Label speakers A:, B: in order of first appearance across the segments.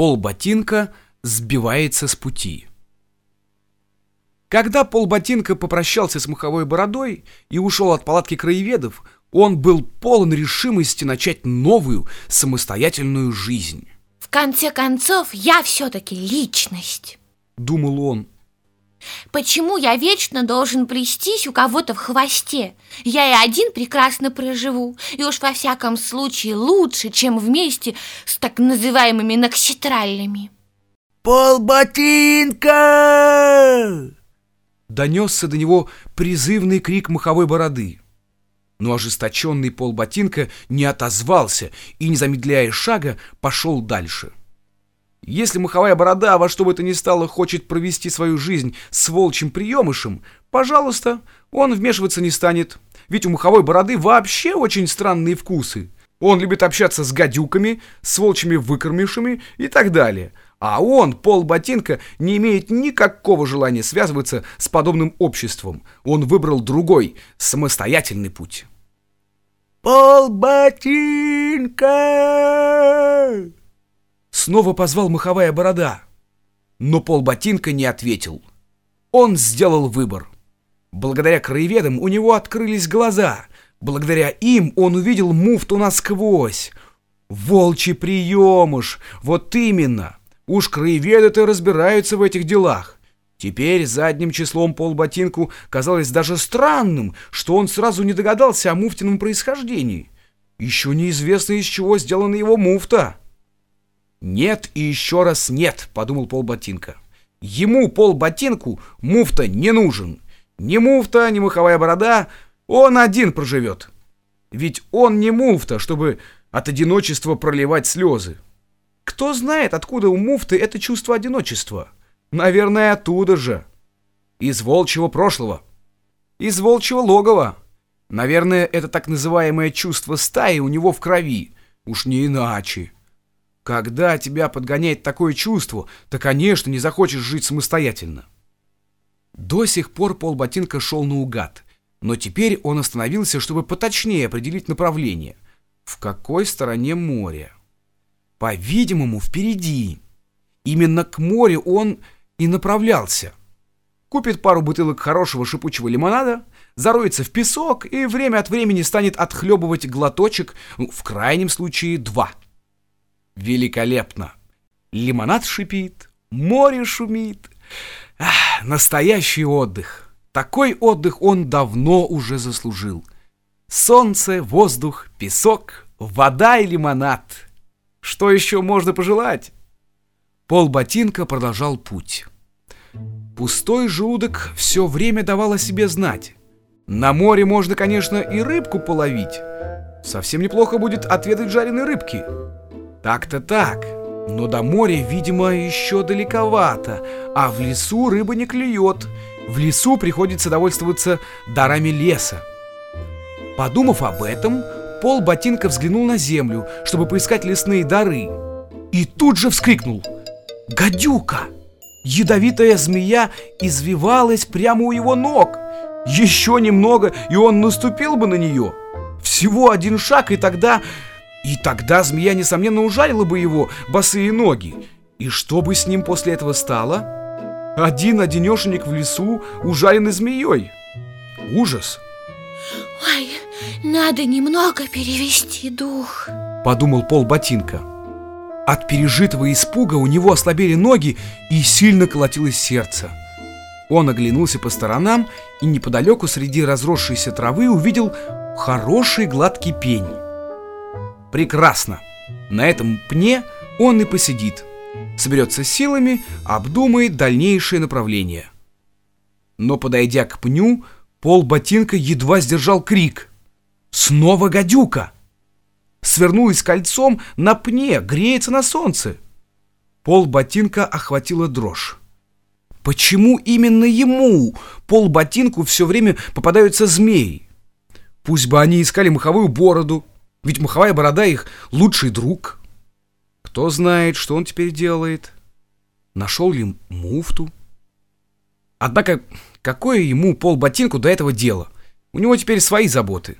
A: Полботинка сбивается с пути. Когда полботинка попрощался с маховой бородой и ушел от палатки краеведов, он был полон решимости начать новую самостоятельную жизнь.
B: В конце концов, я все-таки личность.
A: Думал он.
B: Почему я вечно должен плестись у кого-то в хвосте? Я и один прекрасно проживу, и уж во всяком случае лучше, чем вместе с так называемыми нокситральными.
C: «Полботинка!»
A: Донесся до него призывный крик маховой бороды. Но ожесточенный полботинка не отозвался и, не замедляя шага, пошел дальше. Если маховая борода во что бы то ни стало хочет провести свою жизнь с волчьим приемышем, пожалуйста, он вмешиваться не станет. Ведь у маховой бороды вообще очень странные вкусы. Он любит общаться с гадюками, с волчьими выкормившими и так далее. А он, Пол Ботинка, не имеет никакого желания связываться с подобным обществом. Он выбрал другой, самостоятельный путь.
C: Пол Ботинка!
A: Снова позвал маховая борода. Но полботинка не ответил. Он сделал выбор. Благодаря краеведам у него открылись глаза. Благодаря им он увидел муфту насквозь. Волчий приемыш, вот именно. Уж краеведы-то разбираются в этих делах. Теперь задним числом полботинку казалось даже странным, что он сразу не догадался о муфтином происхождении. Еще неизвестно, из чего сделана его муфта. «Нет и еще раз нет», — подумал полботинка. «Ему, полботинку, муфта не нужен. Ни муфта, ни маховая борода, он один проживет. Ведь он не муфта, чтобы от одиночества проливать слезы. Кто знает, откуда у муфты это чувство одиночества? Наверное, оттуда же. Из волчьего прошлого. Из волчьего логова. Наверное, это так называемое чувство стаи у него в крови. Уж не иначе. Когда тебя подгоняет такое чувство, то, конечно, не захочешь жить самостоятельно. До сих пор полботинка шел наугад, но теперь он остановился, чтобы поточнее определить направление. В какой стороне море? По-видимому, впереди. Именно к морю он и направлялся. Купит пару бутылок хорошего шипучего лимонада, зароется в песок и время от времени станет отхлебывать глоточек, ну, в крайнем случае два. Великолепно! Лимонад шипит, море шумит. Ах, настоящий отдых. Такой отдых он давно уже заслужил. Солнце, воздух, песок, вода и лимонад. Что еще можно пожелать? Пол ботинка продолжал путь. Пустой желудок все время давал о себе знать. На море можно, конечно, и рыбку половить. Совсем неплохо будет отведать жареной рыбки. Так-то так, но до моря, видимо, еще далековато, а в лесу рыба не клюет. В лесу приходится довольствоваться дарами леса. Подумав об этом, Пол ботинка взглянул на землю, чтобы поискать лесные дары. И тут же вскрикнул «Гадюка!» Ядовитая змея извивалась прямо у его ног. Еще немного, и он наступил бы на нее. Всего один шаг, и тогда и тогда змея, несомненно, ужалила бы его босые ноги. И что бы с ним после этого стало? Один-одинешенек в лесу, ужаленный змеей. Ужас.
B: Ой, надо немного перевести дух.
A: Подумал Пол Ботинка. От пережитого испуга у него ослабели ноги и сильно колотилось сердце. Он оглянулся по сторонам и неподалеку среди разросшейся травы увидел хороший гладкий пень. Прекрасно. На этом пне он и посидит. Соберется силами, обдумает дальнейшее направление. Но, подойдя к пню, пол ботинка едва сдержал крик. Снова гадюка! Свернулась кольцом на пне, греется на солнце. Пол ботинка охватила дрожь. Почему именно ему, пол ботинку, все время попадаются змеи? Пусть бы они искали маховую бороду, ведь маховая борода их лучший друг. Кто знает, что он теперь делает? Нашел ли муфту? Однако, какое ему полботинку до этого дело? У него теперь свои заботы.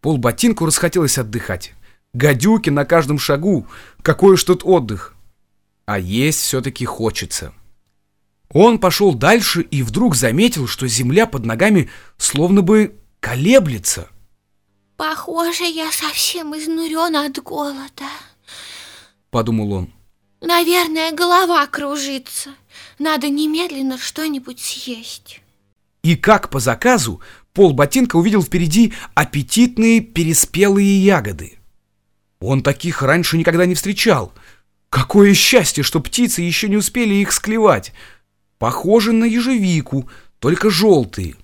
A: Полботинку расхотелось отдыхать. Гадюки на каждом шагу. Какой уж тут отдых. А есть все-таки хочется. Он пошел дальше и вдруг заметил, что земля под ногами словно бы колеблется.
B: Похоже, я совсем изнурен от голода.
A: Подумал он.
B: Наверное, голова кружится. Надо немедленно что-нибудь съесть.
A: И как по заказу, Пол Ботинка увидел впереди аппетитные переспелые ягоды. Он таких раньше никогда не встречал. Какое счастье, что птицы еще не успели их склевать. Похожи на ежевику, только желтые.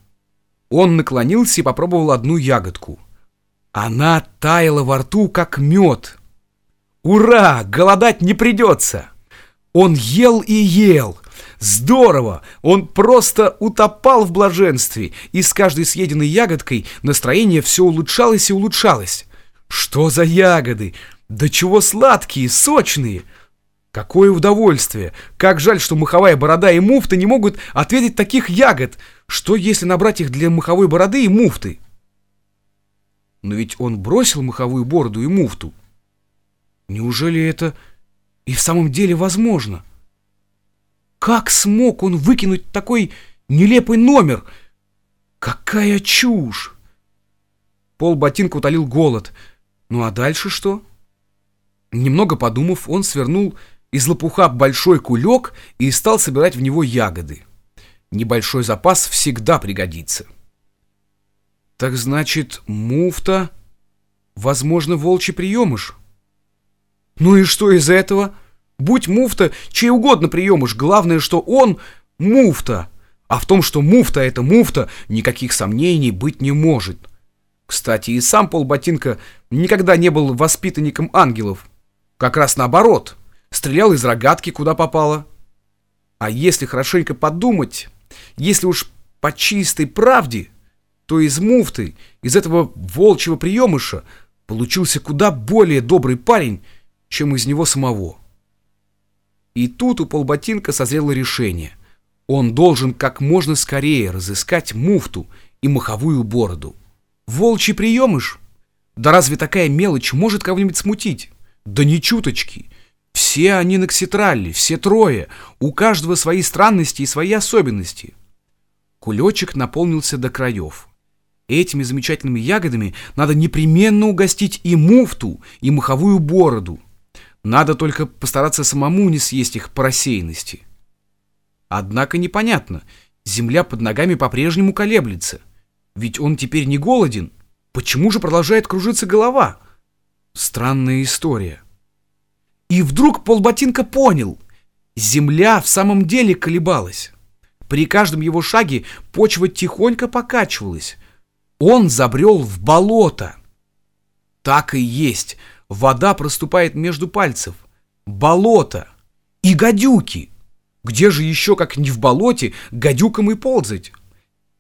A: Он наклонился и попробовал одну ягодку. Она таяла во рту, как мед. Ура! Голодать не придется! Он ел и ел. Здорово! Он просто утопал в блаженстве, и с каждой съеденной ягодкой настроение все улучшалось и улучшалось. Что за ягоды? Да чего сладкие, сочные! Какое удовольствие! Как жаль, что маховая борода и муфта не могут ответить таких ягод. Что если набрать их для маховой бороды и муфты? Но ведь он бросил маховую бороду и муфту. Неужели это и в самом деле возможно? Как смог он выкинуть такой нелепый номер? Какая чушь! Пол ботинка утолил голод. Ну а дальше что? Немного подумав, он свернул из лопуха большой кулек и стал собирать в него ягоды. Небольшой запас всегда пригодится. Так значит, муфта, возможно, волчий приемыш? Ну и что из этого? Будь муфта, чей угодно приемыш, главное, что он муфта. А в том, что муфта это муфта, никаких сомнений быть не может. Кстати, и сам полботинка никогда не был воспитанником ангелов. Как раз наоборот, стрелял из рогатки, куда попало. А если хорошенько подумать, если уж по чистой правде, то из муфты, из этого волчьего приемыша, получился куда более добрый парень, чем из него самого. И тут у полботинка созрело решение. Он должен как можно скорее разыскать муфту и маховую бороду. Волчий приемыш? Да разве такая мелочь может кого-нибудь смутить? Да не чуточки. Все они на Кситралле, все трое, у каждого свои странности и свои особенности. Кулечек наполнился до краев. Этими замечательными ягодами надо непременно угостить и муфту, и маховую бороду. Надо только постараться самому не съесть их по рассеянности. Однако непонятно, земля под ногами по-прежнему колеблется. Ведь он теперь не голоден. Почему же продолжает кружиться голова? Странная история. И вдруг полботинка понял. Земля в самом деле колебалась. При каждом его шаге почва тихонько покачивалась. Он забрел в болото. Так и есть. Вода проступает между пальцев. Болото. И гадюки. Где же еще, как не в болоте, гадюкам и ползать?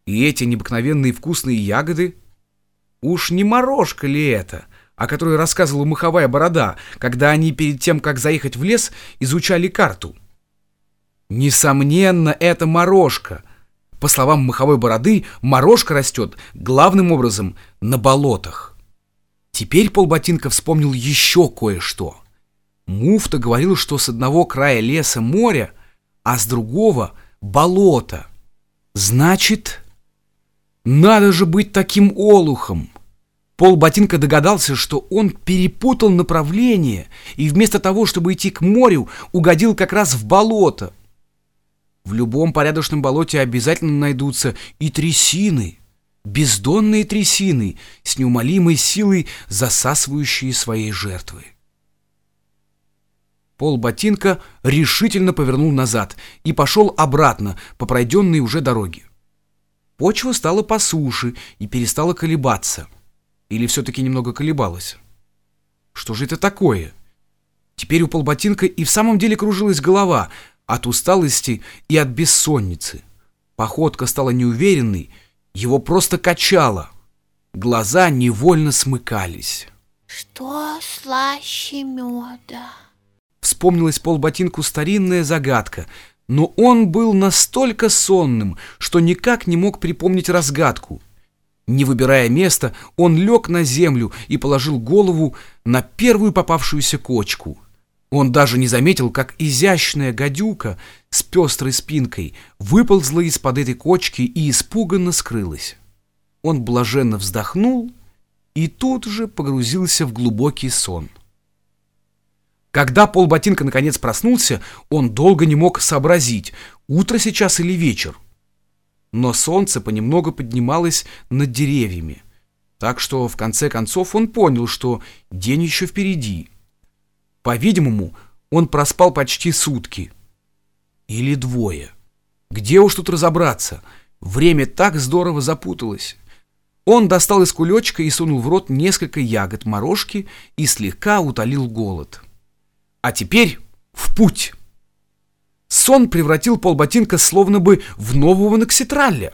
A: И эти необыкновенные вкусные ягоды? Уж не морожка ли это, о которой рассказывала маховая борода, когда они перед тем, как заехать в лес, изучали карту? Несомненно, это морожка. По словам маховой бороды, морожка растет главным образом на болотах. Теперь полботинка вспомнил еще кое-что. Муфта говорил, что с одного края леса море, а с другого — болото. Значит, надо же быть таким олухом. Полботинка догадался, что он перепутал направление и вместо того, чтобы идти к морю, угодил как раз в болото. В любом порядочном болоте обязательно найдутся и трясины бездонные трясины с неумолимой силой засасывающие свои жертвы. Пол ботинка решительно повернул назад и пошел обратно по пройденной уже дороге. Почва стала по суше и перестала колебаться. Или все-таки немного колебалась. Что же это такое? Теперь у полботинка и в самом деле кружилась голова от усталости и от бессонницы. Походка стала неуверенной, его просто качало. Глаза невольно смыкались.
B: Что слаще меда?
A: Вспомнилась полботинку старинная загадка, но он был настолько сонным, что никак не мог припомнить разгадку. Не выбирая места, он лег на землю и положил голову на первую попавшуюся кочку. Он даже не заметил, как изящная гадюка с пестрой спинкой выползла из-под этой кочки и испуганно скрылась. Он блаженно вздохнул и тут же погрузился в глубокий сон. Когда полботинка наконец проснулся, он долго не мог сообразить, утро сейчас или вечер. Но солнце понемногу поднималось над деревьями, так что в конце концов он понял, что день еще впереди. По-видимому, он проспал почти сутки. Или двое. Где уж тут разобраться? Время так здорово запуталось. Он достал из кулечка и сунул в рот несколько ягод морожки и слегка утолил голод. А теперь в путь! Сон превратил полботинка словно бы в нового Нокситралля.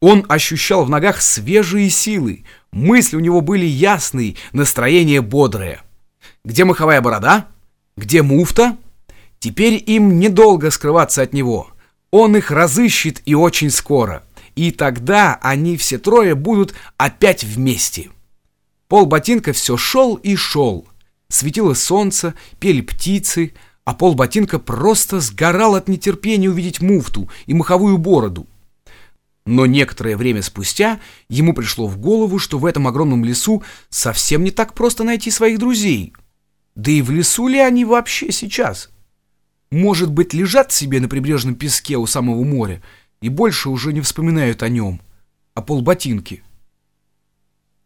A: Он ощущал в ногах свежие силы, мысли у него были ясные, настроение бодрое. Где маховая борода? Где муфта? Теперь им недолго скрываться от него. Он их разыщет и очень скоро. И тогда они все трое будут опять вместе. Пол ботинка все шел и шел. Светило солнце, пели птицы, а пол ботинка просто сгорал от нетерпения увидеть муфту и маховую бороду. Но некоторое время спустя ему пришло в голову, что в этом огромном лесу совсем не так просто найти своих друзей — да и в лесу ли они вообще сейчас? Может быть, лежат себе на прибрежном песке у самого моря и больше уже не вспоминают о нем, о полботинке?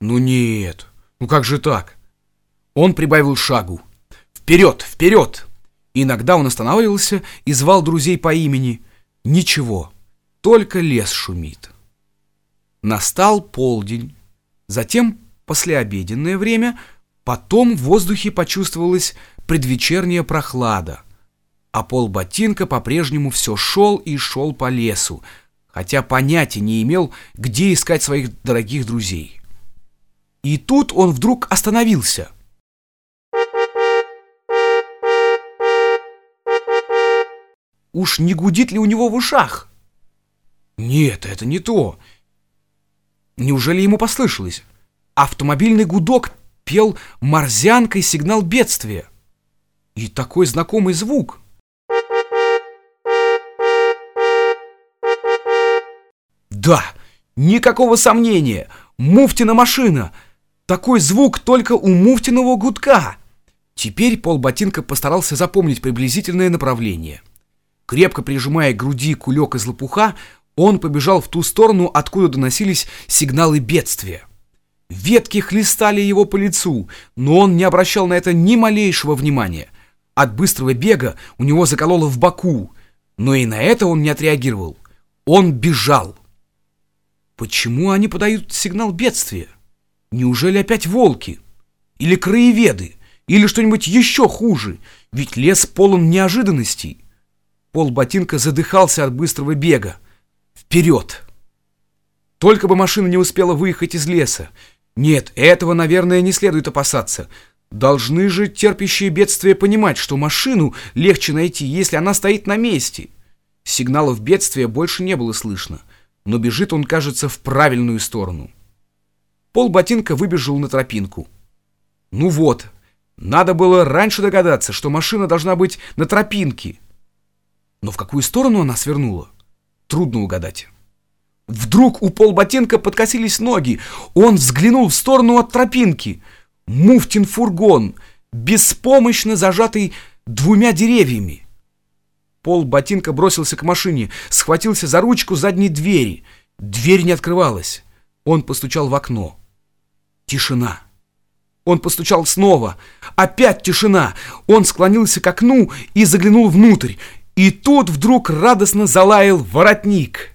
A: Ну нет, ну как же так? Он прибавил шагу. Вперед, вперед! Иногда он останавливался и звал друзей по имени. Ничего, только лес шумит. Настал полдень. Затем, послеобеденное время, Потом в воздухе почувствовалась предвечерняя прохлада, а пол ботинка по-прежнему все шел и шел по лесу, хотя понятия не имел, где искать своих дорогих друзей. И тут он вдруг остановился. Уж не гудит ли у него в ушах? Нет, это не то. Неужели ему послышалось? Автомобильный гудок пел морзянкой сигнал бедствия. И такой знакомый звук. Да, никакого сомнения, Муфтина машина. Такой звук только у Муфтиного гудка. Теперь Пол Ботинка постарался запомнить приблизительное направление. Крепко прижимая к груди кулек из лопуха, он побежал в ту сторону, откуда доносились сигналы бедствия. Ветки хлестали его по лицу, но он не обращал на это ни малейшего внимания. От быстрого бега у него закололо в боку, но и на это он не отреагировал. Он бежал. Почему они подают сигнал бедствия? Неужели опять волки? Или краеведы? Или что-нибудь еще хуже? Ведь лес полон неожиданностей. Пол ботинка задыхался от быстрого бега. Вперед! Только бы машина не успела выехать из леса. Нет, этого, наверное, не следует опасаться. Должны же терпящие бедствия понимать, что машину легче найти, если она стоит на месте. Сигналов бедствия больше не было слышно, но бежит он, кажется, в правильную сторону. Пол ботинка выбежал на тропинку. Ну вот, надо было раньше догадаться, что машина должна быть на тропинке. Но в какую сторону она свернула? Трудно угадать. Вдруг у полботинка подкосились ноги. Он взглянул в сторону от тропинки. Муфтин фургон, беспомощно зажатый двумя деревьями. Пол ботинка бросился к машине, схватился за ручку задней двери. Дверь не открывалась. Он постучал в окно. Тишина. Он постучал снова. Опять тишина. Он склонился к окну и заглянул внутрь. И тут вдруг радостно залаял воротник.